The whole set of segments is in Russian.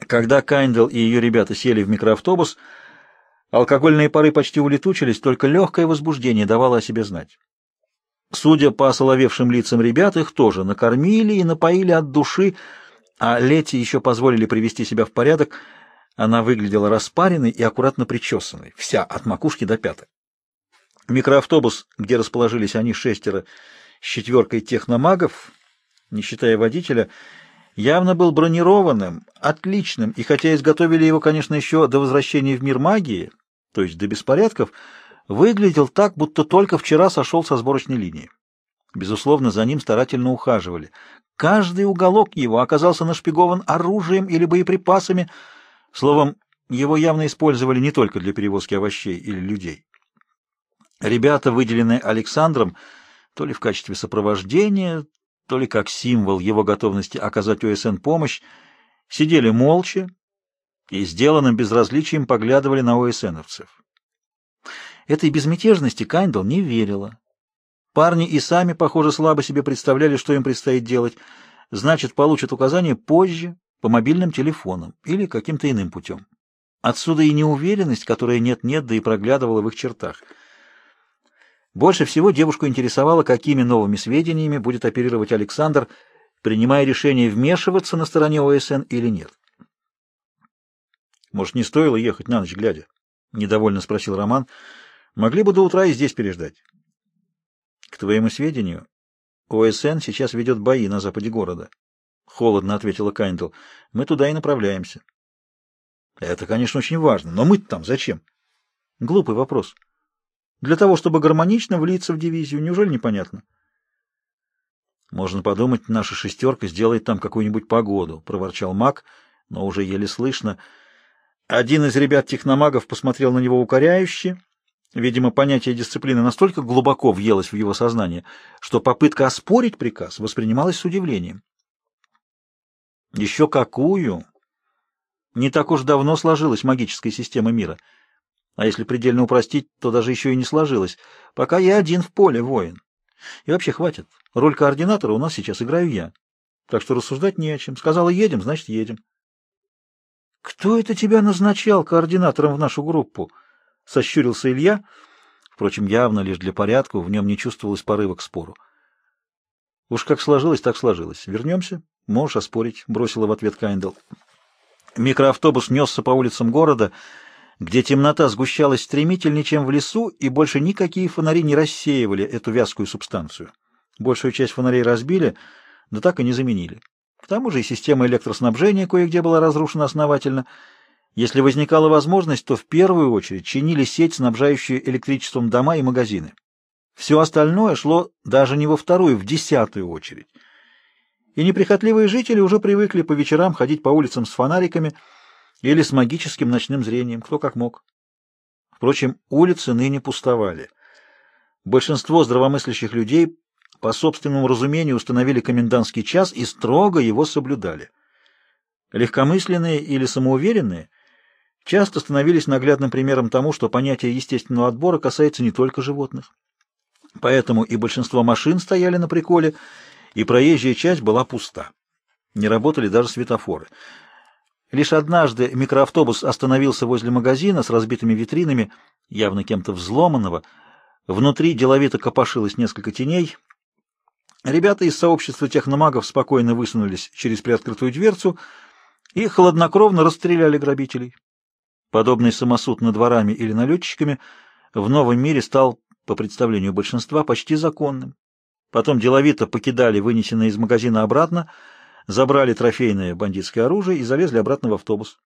Когда Кайндл и ее ребята сели в микроавтобус, алкогольные пары почти улетучились, только легкое возбуждение давало о себе знать. Судя по осоловевшим лицам ребят, их тоже накормили и напоили от души, а Лете еще позволили привести себя в порядок. Она выглядела распаренной и аккуратно причесанной, вся от макушки до пяток. Микроавтобус, где расположились они шестеро с четверкой техномагов, не считая водителя, явно был бронированным, отличным, и хотя изготовили его, конечно, еще до возвращения в мир магии, то есть до беспорядков, выглядел так, будто только вчера сошел со сборочной линии. Безусловно, за ним старательно ухаживали. Каждый уголок его оказался нашпигован оружием или боеприпасами. Словом, его явно использовали не только для перевозки овощей или людей. Ребята, выделенные Александром, то ли в качестве сопровождения, то ли как символ его готовности оказать ОСН помощь, сидели молча и сделанным безразличием поглядывали на ОСНовцев. Этой безмятежности Кайндл не верила. Парни и сами, похоже, слабо себе представляли, что им предстоит делать. Значит, получат указания позже, по мобильным телефонам или каким-то иным путем. Отсюда и неуверенность, которая нет-нет, да и проглядывала в их чертах — больше всего девушку интересовало, какими новыми сведениями будет оперировать Александр, принимая решение вмешиваться на стороне ОСН или нет. «Может, не стоило ехать на ночь глядя?» — недовольно спросил Роман. «Могли бы до утра и здесь переждать». «К твоему сведению, ОСН сейчас ведет бои на западе города», — холодно ответила Кайндл. «Мы туда и направляемся». «Это, конечно, очень важно, но мы там зачем?» «Глупый вопрос». Для того, чтобы гармонично влиться в дивизию, неужели непонятно? Можно подумать, наша шестерка сделает там какую-нибудь погоду, проворчал Мак, но уже еле слышно. Один из ребят-техномагов посмотрел на него укоряюще. Видимо, понятие дисциплины настолько глубоко въелось в его сознание, что попытка оспорить приказ воспринималась с удивлением. Еще какую? Не так уж давно сложилась магическая система мира — а если предельно упростить, то даже еще и не сложилось. Пока я один в поле воин. И вообще хватит. Роль координатора у нас сейчас играю я. Так что рассуждать не о чем. Сказала едем, значит едем. Кто это тебя назначал координатором в нашу группу? Сощурился Илья. Впрочем, явно лишь для порядка, в нем не чувствовалось порыва к спору. Уж как сложилось, так сложилось. Вернемся? Можешь оспорить, бросила в ответ Кайндл. Микроавтобус несся по улицам города, где темнота сгущалась стремительнее, чем в лесу, и больше никакие фонари не рассеивали эту вязкую субстанцию. Большую часть фонарей разбили, да так и не заменили. К тому же и система электроснабжения кое-где была разрушена основательно. Если возникала возможность, то в первую очередь чинили сеть, снабжающую электричеством дома и магазины. Все остальное шло даже не во вторую, в десятую очередь. И неприхотливые жители уже привыкли по вечерам ходить по улицам с фонариками, или с магическим ночным зрением, кто как мог. Впрочем, улицы ныне пустовали. Большинство здравомыслящих людей по собственному разумению установили комендантский час и строго его соблюдали. Легкомысленные или самоуверенные часто становились наглядным примером тому, что понятие естественного отбора касается не только животных. Поэтому и большинство машин стояли на приколе, и проезжая часть была пуста. Не работали даже светофоры. Лишь однажды микроавтобус остановился возле магазина с разбитыми витринами, явно кем-то взломанного. Внутри деловито копошилось несколько теней. Ребята из сообщества техномагов спокойно высунулись через приоткрытую дверцу и хладнокровно расстреляли грабителей. Подобный самосуд над дворами или налетчиками в новом мире стал, по представлению большинства, почти законным. Потом деловито покидали вынесенные из магазина обратно — забрали трофейное бандитское оружие и залезли обратно в автобус.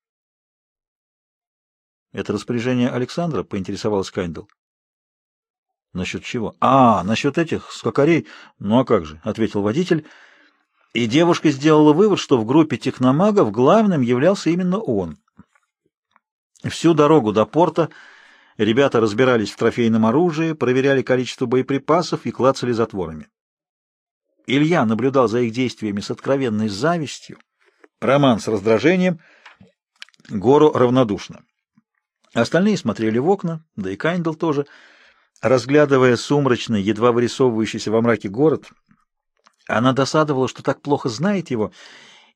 «Это распоряжение Александра?» — поинтересовалась Кайндл. «Насчет чего?» «А, насчет этих скакарей. Ну а как же?» — ответил водитель. И девушка сделала вывод, что в группе техномагов главным являлся именно он. Всю дорогу до порта ребята разбирались в трофейном оружии, проверяли количество боеприпасов и клацали затворами. Илья наблюдал за их действиями с откровенной завистью, Роман с раздражением, Гору равнодушно. Остальные смотрели в окна, да и Кайндл тоже, разглядывая сумрачный, едва вырисовывающийся во мраке город. Она досадовала, что так плохо знает его,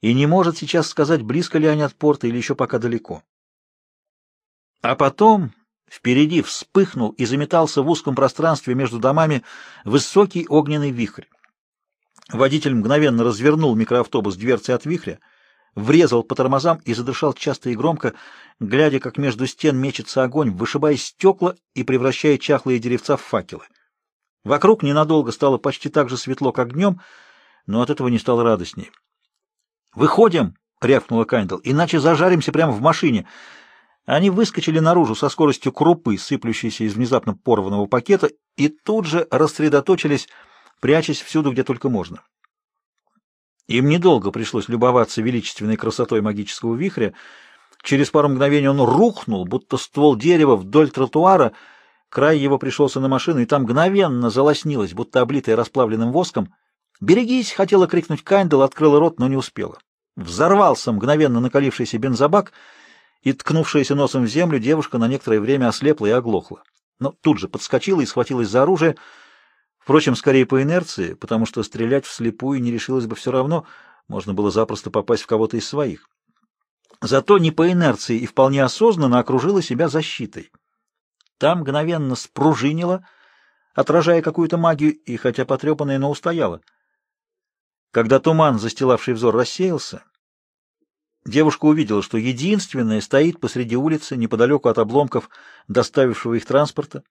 и не может сейчас сказать, близко ли они от порта или еще пока далеко. А потом впереди вспыхнул и заметался в узком пространстве между домами высокий огненный вихрь. Водитель мгновенно развернул микроавтобус дверцы от вихря, врезал по тормозам и задышал часто и громко, глядя, как между стен мечется огонь, вышибая стекла и превращая чахлые деревца в факелы. Вокруг ненадолго стало почти так же светло, как днем, но от этого не стало радостнее. «Выходим!» — рявкнула Кайндл. «Иначе зажаримся прямо в машине!» Они выскочили наружу со скоростью крупы, сыплющейся из внезапно порванного пакета, и тут же рассредоточились, прячась всюду, где только можно. Им недолго пришлось любоваться величественной красотой магического вихря. Через пару мгновений он рухнул, будто ствол дерева вдоль тротуара. Край его пришелся на машину, и там мгновенно залоснилось, будто облитое расплавленным воском. «Берегись!» — хотела крикнуть Кайндл, открыла рот, но не успела. Взорвался мгновенно накалившийся бензобак, и, ткнувшаяся носом в землю, девушка на некоторое время ослепла и оглохла. Но тут же подскочила и схватилась за оружие, впрочем, скорее по инерции, потому что стрелять вслепую не решилась бы все равно, можно было запросто попасть в кого-то из своих. Зато не по инерции и вполне осознанно окружила себя защитой. Там мгновенно спружинила, отражая какую-то магию, и, хотя потрепанная, но устояла — когда туман, застилавший взор, рассеялся, девушка увидела, что единственная стоит посреди улицы, неподалеку от обломков, доставившего их транспорта.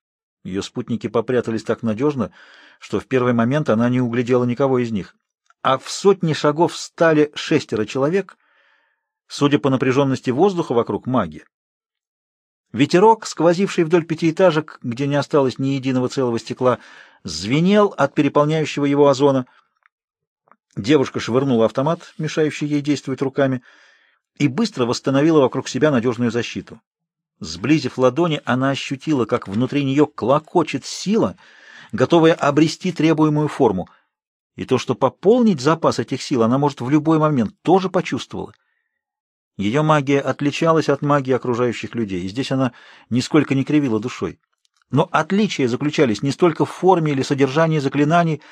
Ее спутники попрятались так надежно, что в первый момент она не углядела никого из них. А в сотни шагов стали шестеро человек, судя по напряженности воздуха вокруг маги. Ветерок, сквозивший вдоль пятиэтажек, где не осталось ни единого целого стекла, звенел от переполняющего его озона — Девушка швырнула автомат, мешающий ей действовать руками, и быстро восстановила вокруг себя надежную защиту. Сблизив ладони, она ощутила, как внутри нее клокочет сила, готовая обрести требуемую форму. И то, что пополнить запас этих сил она может в любой момент, тоже почувствовала. Ее магия отличалась от магии окружающих людей, и здесь она нисколько не кривила душой. Но отличия заключались не столько в форме или содержании заклинаний,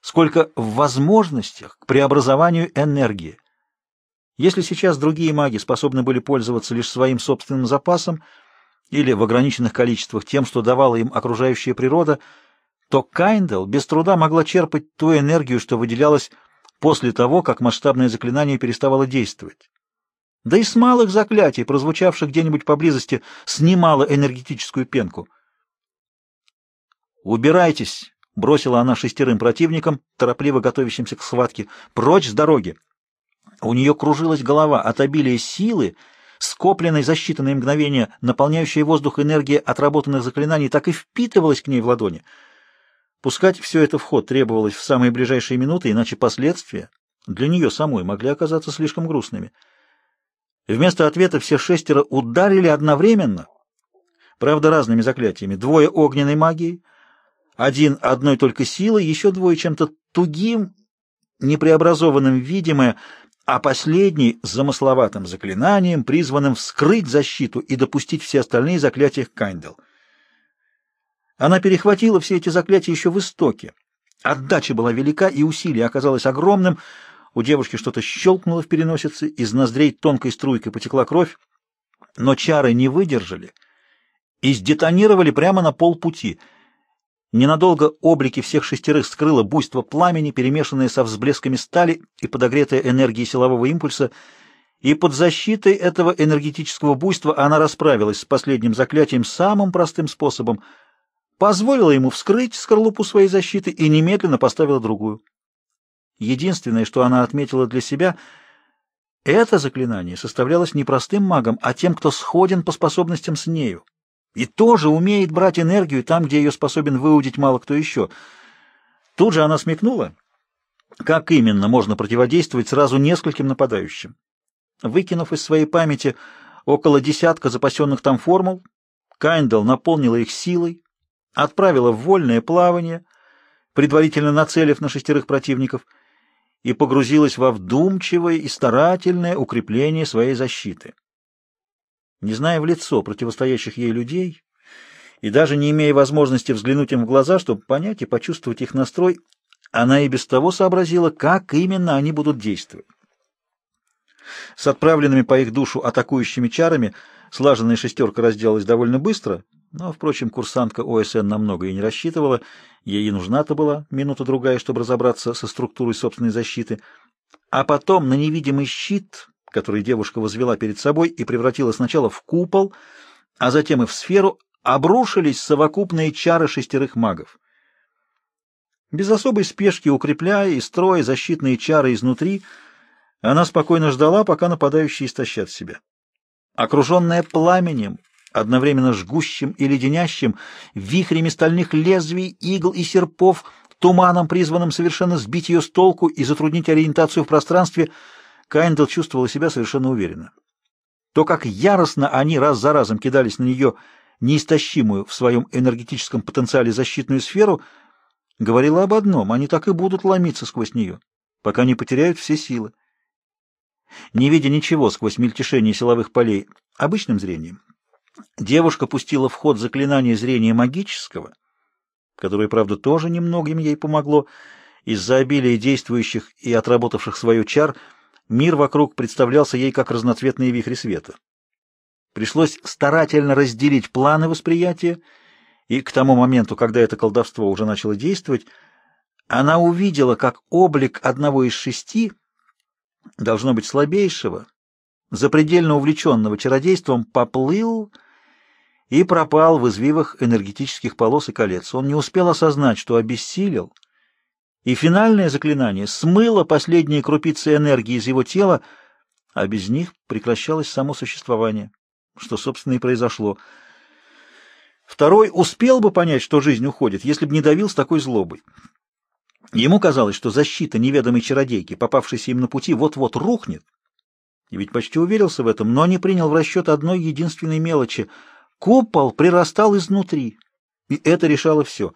сколько в возможностях к преобразованию энергии. Если сейчас другие маги способны были пользоваться лишь своим собственным запасом или в ограниченных количествах тем, что давала им окружающая природа, то Кайндл без труда могла черпать ту энергию, что выделялась после того, как масштабное заклинание переставало действовать. Да и с малых заклятий, прозвучавших где-нибудь поблизости, снимала энергетическую пенку. «Убирайтесь!» — бросила она шестерым противникам, торопливо готовящимся к схватке. «Прочь с дороги!» У нее кружилась голова от обилия силы, скопленной за считанные мгновения, наполняющая воздух энергии отработанных заклинаний, так и впитывалась к ней в ладони. Пускать все это в ход требовалось в самые ближайшие минуты, иначе последствия для нее самой могли оказаться слишком грустными. Вместо ответа все шестеро ударили одновременно, правда разными заклятиями, двое огненной магией, один одной только силой, еще двое чем-то тугим, непреобразованным видимое, а последний — замысловатым заклинанием, призванным вскрыть защиту и допустить все остальные заклятия Кайндл. Она перехватила все эти заклятия еще в истоке. Отдача была велика, и усилие оказалось огромным. У девушки что-то щелкнуло в переносице, из ноздрей тонкой струйкой потекла кровь, но чары не выдержали и сдетонировали прямо на полпути — Ненадолго облики всех шестерых скрыло буйство пламени, перемешанное со взблесками стали и подогретое энергией силового импульса, и под защитой этого энергетического буйства она расправилась с последним заклятием самым простым способом, позволила ему вскрыть скорлупу своей защиты и немедленно поставила другую. Единственное, что она отметила для себя, это заклинание составлялось не простым магом, а тем, кто сходен по способностям с нею и тоже умеет брать энергию там, где ее способен выудить мало кто еще. Тут же она смекнула, как именно можно противодействовать сразу нескольким нападающим. Выкинув из своей памяти около десятка запасенных там формул, Кайндал наполнила их силой, отправила в вольное плавание, предварительно нацелив на шестерых противников, и погрузилась во вдумчивое и старательное укрепление своей защиты. Не зная в лицо противостоящих ей людей и даже не имея возможности взглянуть им в глаза, чтобы понять и почувствовать их настрой, она и без того сообразила, как именно они будут действовать. С отправленными по их душу атакующими чарами слаженная шестерка разделалась довольно быстро, но, впрочем, курсантка ОСН намного и не рассчитывала, ей и нужна-то была минута-другая, чтобы разобраться со структурой собственной защиты. А потом на невидимый щит, который девушка возвела перед собой и превратила сначала в купол, а затем и в сферу, обрушились совокупные чары шестерых магов. Без особой спешки, укрепляя и строя защитные чары изнутри, она спокойно ждала, пока нападающие истощат себя. Окруженная пламенем, одновременно жгущим и леденящим, вихрями стальных лезвий, игл и серпов, туманом, призванным совершенно сбить ее с толку и затруднить ориентацию в пространстве, Кайндл чувствовала себя совершенно уверенно. То, как яростно они раз за разом кидались на нее неистощимую в своем энергетическом потенциале защитную сферу, говорило об одном — они так и будут ломиться сквозь нее, пока не потеряют все силы. Не видя ничего сквозь мельтешение силовых полей обычным зрением, девушка пустила в ход заклинание зрения магического, которое, правда, тоже немногим ей помогло. Из-за обилия действующих и отработавших свою чар мир вокруг представлялся ей как разноцветные вихри света. Пришлось старательно разделить планы восприятия, и к тому моменту, когда это колдовство уже начало действовать, она увидела, как облик одного из шести, должно быть слабейшего, запредельно увлеченного чародейством, поплыл и пропал в извивах энергетических полос и колец. Он не успел осознать, что обессилел, и финальное заклинание смыло последние крупицы энергии из его тела, а без них прекращалось само существование что, собственно, и произошло. Второй успел бы понять, что жизнь уходит, если бы не давил с такой злобой. Ему казалось, что защита неведомой чародейки, попавшейся им на пути, вот-вот рухнет. И ведь почти уверился в этом, но не принял в расчет одной единственной мелочи. Купол прирастал изнутри, и это решало все.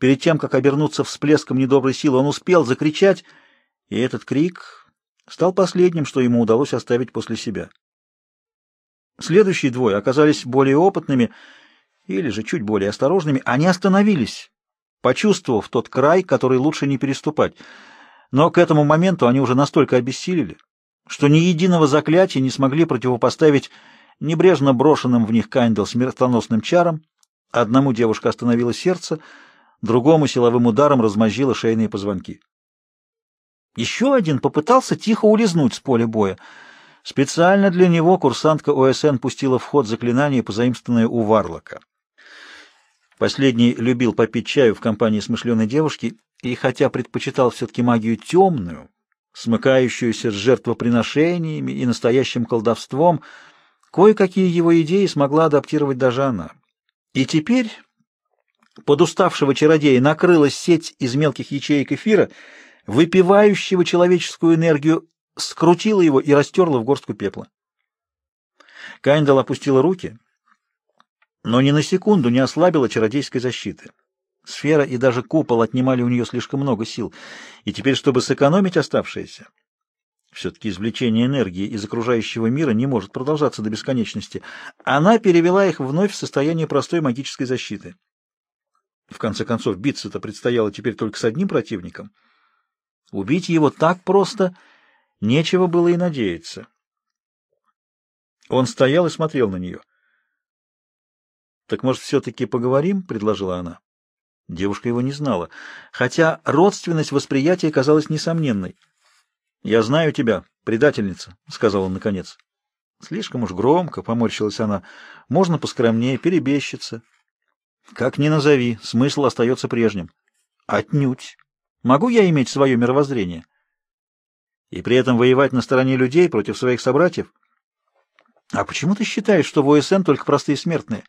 Перед тем, как обернуться всплеском недоброй силы, он успел закричать, и этот крик стал последним, что ему удалось оставить после себя. Следующие двое оказались более опытными или же чуть более осторожными. Они остановились, почувствовав тот край, который лучше не переступать. Но к этому моменту они уже настолько обессилели, что ни единого заклятия не смогли противопоставить небрежно брошенным в них Кайндл смертоносным чарам. Одному девушка остановила сердце, другому силовым ударом размозжила шейные позвонки. Еще один попытался тихо улизнуть с поля боя — Специально для него курсантка ОСН пустила в ход заклинание, позаимствованное у Варлока. Последний любил попить чаю в компании смышленой девушки, и хотя предпочитал все-таки магию темную, смыкающуюся с жертвоприношениями и настоящим колдовством, кое-какие его идеи смогла адаптировать даже она. И теперь под уставшего чародея накрылась сеть из мелких ячеек эфира, выпивающего человеческую энергию скрутила его и растерла в горстку пепла. Кайндал опустила руки, но ни на секунду не ослабила чародейской защиты. Сфера и даже купол отнимали у нее слишком много сил, и теперь, чтобы сэкономить оставшееся, все-таки извлечение энергии из окружающего мира не может продолжаться до бесконечности, она перевела их вновь в состояние простой магической защиты. В конце концов, биться-то предстояло теперь только с одним противником. Убить его так просто — Нечего было и надеяться. Он стоял и смотрел на нее. «Так, может, все-таки поговорим?» — предложила она. Девушка его не знала, хотя родственность восприятия казалась несомненной. «Я знаю тебя, предательница», — сказал он наконец. Слишком уж громко, — поморщилась она. Можно поскромнее, перебещиться. Как ни назови, смысл остается прежним. Отнюдь. Могу я иметь свое мировоззрение? и при этом воевать на стороне людей против своих собратьев? А почему ты считаешь, что в ОСН только простые смертные?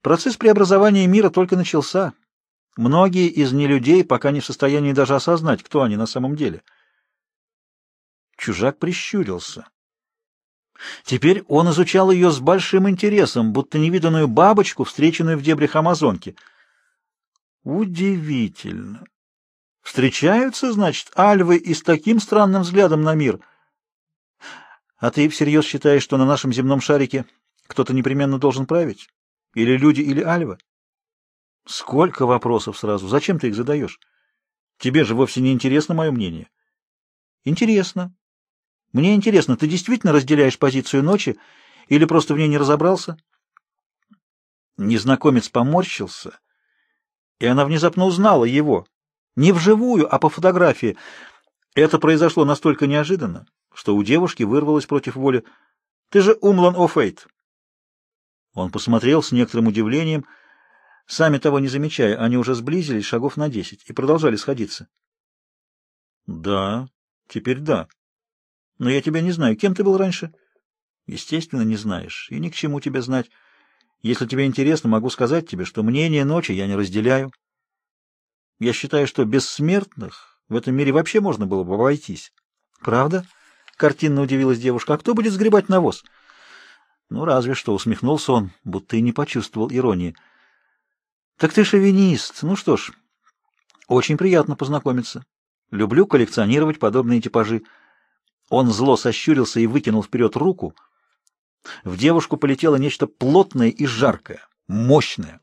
Процесс преобразования мира только начался. Многие из нелюдей пока не в состоянии даже осознать, кто они на самом деле. Чужак прищурился. Теперь он изучал ее с большим интересом, будто невиданную бабочку, встреченную в дебрях Амазонки. Удивительно. Встречаются, значит, альвы и с таким странным взглядом на мир. А ты всерьез считаешь, что на нашем земном шарике кто-то непременно должен править? Или люди, или альвы? Сколько вопросов сразу. Зачем ты их задаешь? Тебе же вовсе не интересно мое мнение. Интересно. Мне интересно, ты действительно разделяешь позицию ночи или просто в ней не разобрался? Незнакомец поморщился, и она внезапно узнала его. Не вживую, а по фотографии. Это произошло настолько неожиданно, что у девушки вырвалось против воли. «Ты же Умлан О'Фейт!» Он посмотрел с некоторым удивлением, сами того не замечая, они уже сблизились шагов на десять и продолжали сходиться. «Да, теперь да. Но я тебя не знаю. Кем ты был раньше?» «Естественно, не знаешь, и ни к чему тебе знать. Если тебе интересно, могу сказать тебе, что мнение ночи я не разделяю. Я считаю, что бессмертных в этом мире вообще можно было бы обойтись. Правда? Картинно удивилась девушка. А кто будет сгребать навоз? Ну, разве что, усмехнулся он, будто и не почувствовал иронии. Так ты шовинист. Ну что ж, очень приятно познакомиться. Люблю коллекционировать подобные типажи. Он зло сощурился и выкинул вперед руку. В девушку полетело нечто плотное и жаркое, мощное.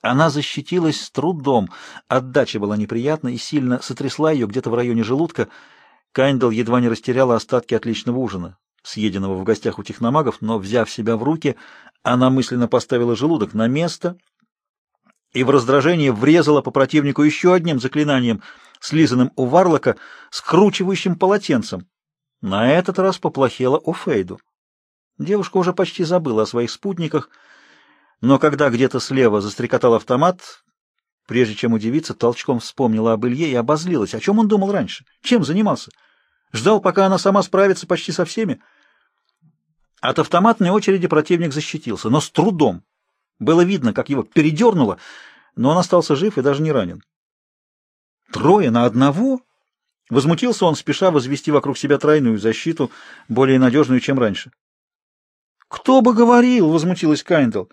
Она защитилась с трудом, отдача была неприятна и сильно сотрясла ее где-то в районе желудка. Кайндл едва не растеряла остатки отличного ужина, съеденного в гостях у техномагов, но, взяв себя в руки, она мысленно поставила желудок на место и в раздражении врезала по противнику еще одним заклинанием, слизанным у Варлока, скручивающим полотенцем. На этот раз поплохело у Фейду. Девушка уже почти забыла о своих спутниках, но когда где-то слева застрекотал автомат, прежде чем удивиться, толчком вспомнила об Илье и обозлилась. О чем он думал раньше? Чем занимался? Ждал, пока она сама справится почти со всеми? От автоматной очереди противник защитился, но с трудом. Было видно, как его передернуло, но он остался жив и даже не ранен. Трое на одного? Возмутился он, спеша возвести вокруг себя тройную защиту, более надежную, чем раньше. «Кто бы говорил!» — возмутилась Кайндл.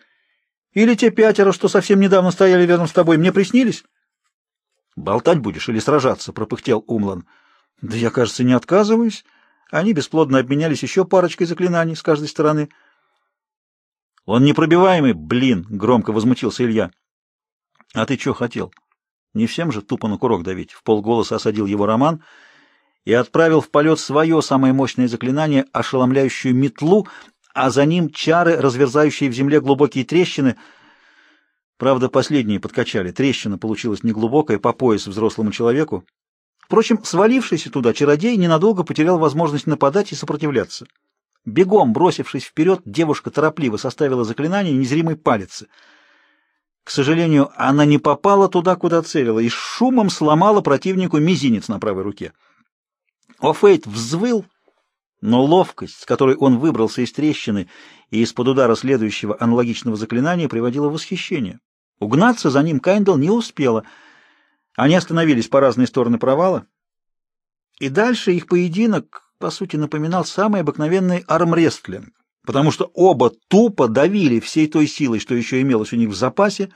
Или те пятеро, что совсем недавно стояли рядом с тобой, мне приснились? — Болтать будешь или сражаться? — пропыхтел Умлан. — Да я, кажется, не отказываюсь. Они бесплодно обменялись еще парочкой заклинаний с каждой стороны. — Он непробиваемый, блин! — громко возмутился Илья. — А ты что хотел? Не всем же тупо на курок давить. В полголоса осадил его Роман и отправил в полет свое самое мощное заклинание, ошеломляющую метлу, а за ним чары, разверзающие в земле глубокие трещины. Правда, последние подкачали. Трещина получилась неглубокая, по пояс взрослому человеку. Впрочем, свалившийся туда чародей ненадолго потерял возможность нападать и сопротивляться. Бегом, бросившись вперед, девушка торопливо составила заклинание незримой палицы. К сожалению, она не попала туда, куда целила, и шумом сломала противнику мизинец на правой руке. Офейт взвыл, но ловкость, с которой он выбрался из трещины и из-под удара следующего аналогичного заклинания, приводила в восхищение. Угнаться за ним Кайндл не успела. Они остановились по разные стороны провала, и дальше их поединок, по сути, напоминал самый обыкновенный армрестлинг, потому что оба тупо давили всей той силой, что еще имелось у них в запасе,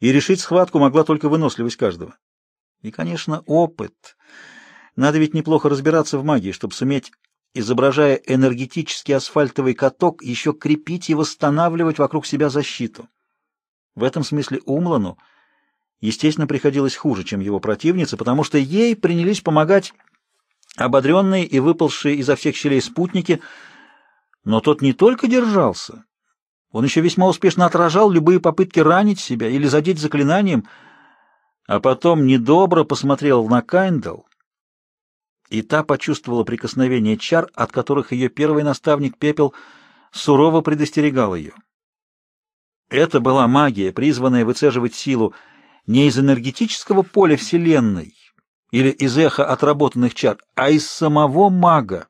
и решить схватку могла только выносливость каждого. И, конечно, опыт. Надо ведь неплохо разбираться в магии, чтобы суметь изображая энергетический асфальтовый каток, еще крепить и восстанавливать вокруг себя защиту. В этом смысле Умлану, естественно, приходилось хуже, чем его противнице, потому что ей принялись помогать ободренные и выползшие изо всех щелей спутники, но тот не только держался, он еще весьма успешно отражал любые попытки ранить себя или задеть заклинанием, а потом недобро посмотрел на Кайндл, и та почувствовала прикосновение чар, от которых ее первый наставник Пепел сурово предостерегал ее. Это была магия, призванная выцеживать силу не из энергетического поля Вселенной или из эха отработанных чар, а из самого мага.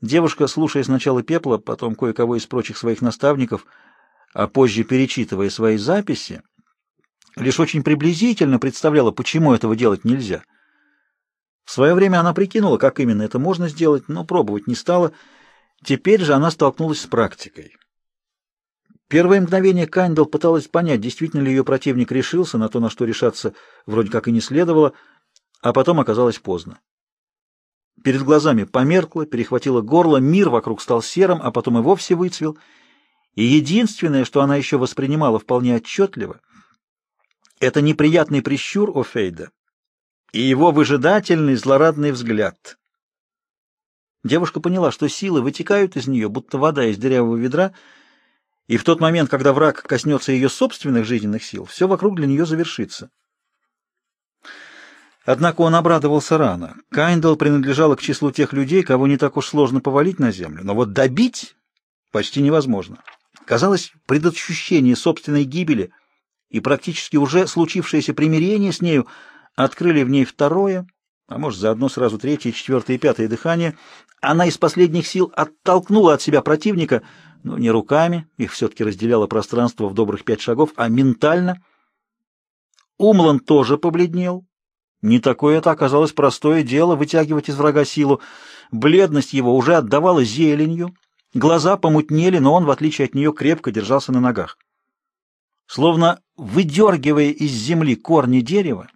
Девушка, слушая сначала Пепла, потом кое-кого из прочих своих наставников, а позже перечитывая свои записи, лишь очень приблизительно представляла, почему этого делать нельзя — в свое время она прикинула, как именно это можно сделать, но пробовать не стала. Теперь же она столкнулась с практикой. Первое мгновение Кандел пыталась понять, действительно ли ее противник решился на то, на что решаться вроде как и не следовало, а потом оказалось поздно. Перед глазами померкло, перехватило горло, мир вокруг стал серым, а потом и вовсе выцвел. И единственное, что она еще воспринимала вполне отчетливо, это неприятный прищур Офейда, и его выжидательный злорадный взгляд. Девушка поняла, что силы вытекают из нее, будто вода из дырявого ведра, и в тот момент, когда враг коснется ее собственных жизненных сил, все вокруг для нее завершится. Однако он обрадовался рано. Кайндал принадлежала к числу тех людей, кого не так уж сложно повалить на землю, но вот добить почти невозможно. Казалось, предотвращение собственной гибели и практически уже случившееся примирение с нею открыли в ней второе, а может заодно сразу третье, четвертое и пятое дыхание. Она из последних сил оттолкнула от себя противника, но не руками, их все-таки разделяло пространство в добрых пять шагов, а ментально. Умлан тоже побледнел. Не такое это оказалось простое дело вытягивать из врага силу. Бледность его уже отдавала зеленью, глаза помутнели, но он, в отличие от нее, крепко держался на ногах. Словно выдергивая из земли корни дерева,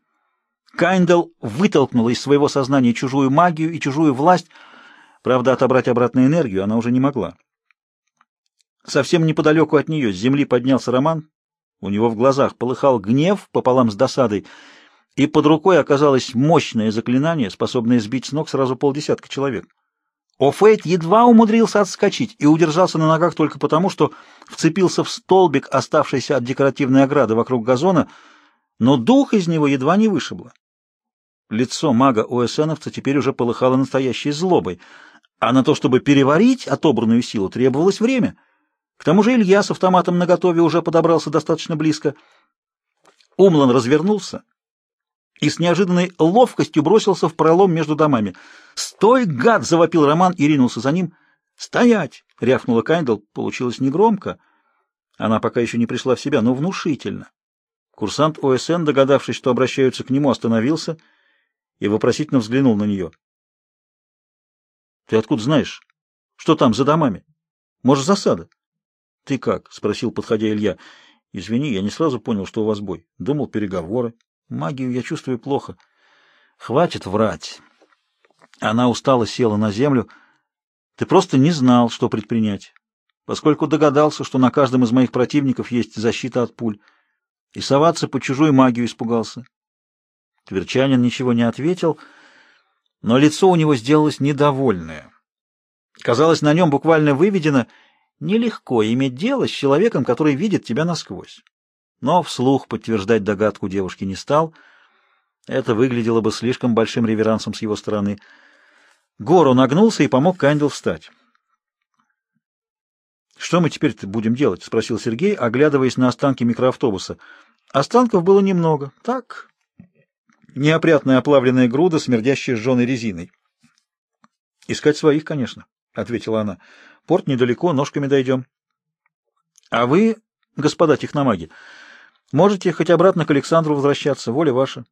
Кайндал вытолкнула из своего сознания чужую магию и чужую власть, правда, отобрать обратно энергию она уже не могла. Совсем неподалеку от нее с земли поднялся Роман, у него в глазах полыхал гнев пополам с досадой, и под рукой оказалось мощное заклинание, способное сбить с ног сразу полдесятка человек. Офейт едва умудрился отскочить и удержался на ногах только потому, что вцепился в столбик, оставшийся от декоративной ограды вокруг газона, но дух из него едва не вышибло. Лицо мага-ОСНовца теперь уже полыхало настоящей злобой, а на то, чтобы переварить отобранную силу, требовалось время. К тому же Илья с автоматом наготове уже подобрался достаточно близко. Умлан развернулся и с неожиданной ловкостью бросился в пролом между домами. «Стой, гад!» — завопил Роман и ринулся за ним. «Стоять!» — рявкнула Кайндл. Получилось негромко. Она пока еще не пришла в себя, но внушительно. Курсант ОСН, догадавшись, что обращаются к нему, остановился — и вопросительно взглянул на нее. — Ты откуда знаешь? Что там за домами? Может, засада? — Ты как? — спросил, подходя Илья. — Извини, я не сразу понял, что у вас бой. Думал, переговоры. Магию я чувствую плохо. — Хватит врать. Она устало села на землю. Ты просто не знал, что предпринять, поскольку догадался, что на каждом из моих противников есть защита от пуль, и соваться по чужую магию испугался. Тверчанин ничего не ответил, но лицо у него сделалось недовольное. Казалось, на нем буквально выведено «нелегко иметь дело с человеком, который видит тебя насквозь». Но вслух подтверждать догадку девушки не стал. Это выглядело бы слишком большим реверансом с его стороны. Гору нагнулся и помог Кандил встать. «Что мы теперь будем делать?» — спросил Сергей, оглядываясь на останки микроавтобуса. Останков было немного. Так, неопрятная оплавленная груда, смердящая сжженной резиной. — Искать своих, конечно, — ответила она. — Порт недалеко, ножками дойдем. — А вы, господа техномаги, можете хоть обратно к Александру возвращаться, воля ваша.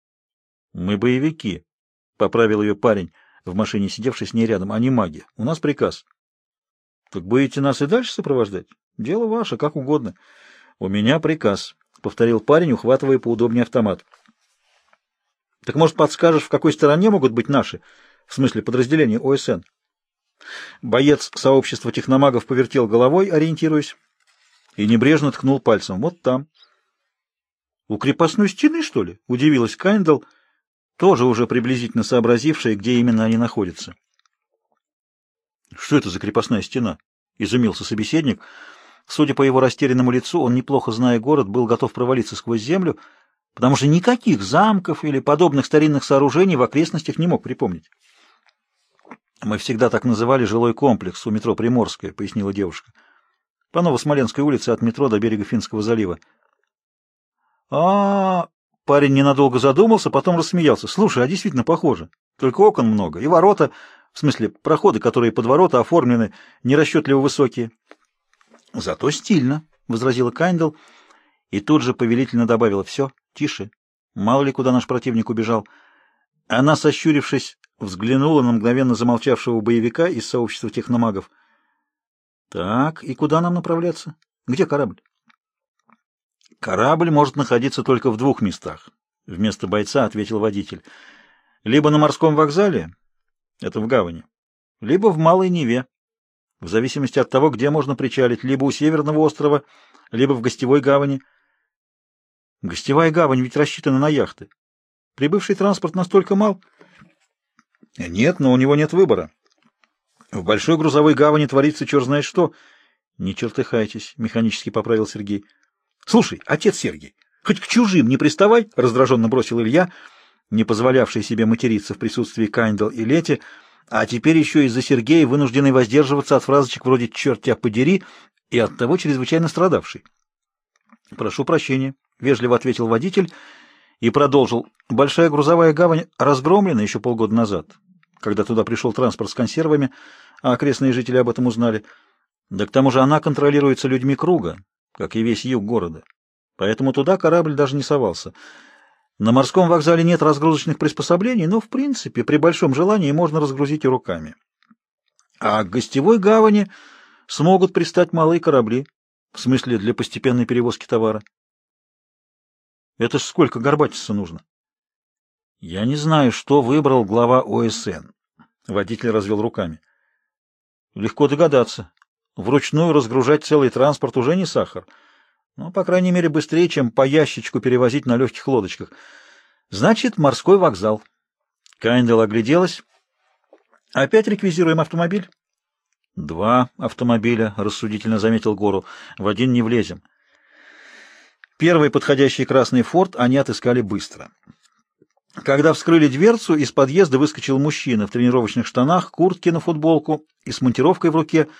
— Мы боевики, — поправил ее парень, в машине сидевший с ней рядом, — не маги. У нас приказ. — Так будете нас и дальше сопровождать? Дело ваше, как угодно. — У меня приказ, — повторил парень, ухватывая поудобнее автомат. — так, может, подскажешь, в какой стороне могут быть наши, в смысле подразделения ОСН? Боец сообщества техномагов повертел головой, ориентируясь, и небрежно ткнул пальцем. Вот там. У крепостной стены, что ли? Удивилась Кайндл, тоже уже приблизительно сообразившая, где именно они находятся. Что это за крепостная стена? Изумился собеседник. Судя по его растерянному лицу, он, неплохо зная город, был готов провалиться сквозь землю, потому что никаких замков или подобных старинных сооружений в окрестностях не мог припомнить. «Мы всегда так называли жилой комплекс у метро Приморская», — пояснила девушка. «По Новосмоленской улице от метро до берега Финского залива». А, Парень ненадолго задумался, потом рассмеялся. «Слушай, а действительно похоже. Только окон много. И ворота, в смысле, проходы, которые под ворота оформлены, нерасчетливо высокие». «Зато стильно», — возразила Кайндл, и тут же повелительно добавила. «Все, Тише. Мало ли, куда наш противник убежал. Она, сощурившись, взглянула на мгновенно замолчавшего боевика из сообщества техномагов. Так, и куда нам направляться? Где корабль? Корабль может находиться только в двух местах, вместо бойца ответил водитель. Либо на морском вокзале, это в гавани, либо в Малой Неве, в зависимости от того, где можно причалить, либо у Северного острова, либо в гостевой гавани. Гостевая гавань ведь рассчитана на яхты. Прибывший транспорт настолько мал? Нет, но у него нет выбора. В большой грузовой гавани творится черт знает что. Не чертыхайтесь, механически поправил Сергей. Слушай, отец Сергей, хоть к чужим не приставай, раздраженно бросил Илья, не позволявший себе материться в присутствии Кайндл и Лети, а теперь еще из-за Сергея вынужденный воздерживаться от фразочек вроде «черт тебя подери» и оттого чрезвычайно страдавший. «Прошу прощения», — вежливо ответил водитель и продолжил. «Большая грузовая гавань разгромлена еще полгода назад, когда туда пришел транспорт с консервами, а окрестные жители об этом узнали. Да к тому же она контролируется людьми круга, как и весь юг города. Поэтому туда корабль даже не совался». На морском вокзале нет разгрузочных приспособлений, но, в принципе, при большом желании можно разгрузить и руками. А к гостевой гавани смогут пристать малые корабли, в смысле для постепенной перевозки товара. Это ж сколько горбатиться нужно? Я не знаю, что выбрал глава ОСН. Водитель развел руками. Легко догадаться. Вручную разгружать целый транспорт уже не сахар. Ну, по крайней мере, быстрее, чем по ящичку перевозить на легких лодочках. Значит, морской вокзал. Кайндел огляделась. Опять реквизируем автомобиль? Два автомобиля, рассудительно заметил Гору. В один не влезем. Первый подходящий красный форт они отыскали быстро. Когда вскрыли дверцу, из подъезда выскочил мужчина в тренировочных штанах, куртке на футболку и с монтировкой в руке —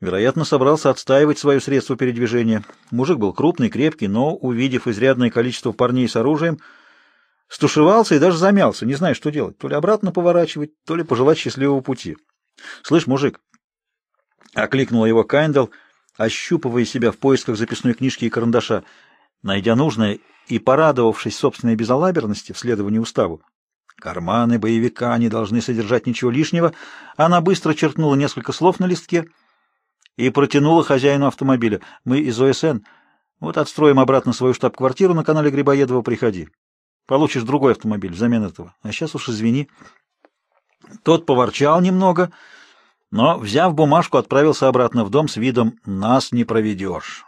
Вероятно, собрался отстаивать свое средство передвижения. Мужик был крупный, крепкий, но, увидев изрядное количество парней с оружием, стушевался и даже замялся, не зная, что делать. То ли обратно поворачивать, то ли пожелать счастливого пути. — Слышь, мужик! — окликнула его Кайндл, ощупывая себя в поисках записной книжки и карандаша. Найдя нужное и порадовавшись собственной безалаберности в следовании уставу, карманы боевика не должны содержать ничего лишнего, она быстро черкнула несколько слов на листке — и протянула хозяину автомобиля. «Мы из ОСН. Вот отстроим обратно свою штаб-квартиру на канале Грибоедова, приходи. Получишь другой автомобиль взамен этого. А сейчас уж извини». Тот поворчал немного, но, взяв бумажку, отправился обратно в дом с видом «нас не проведешь».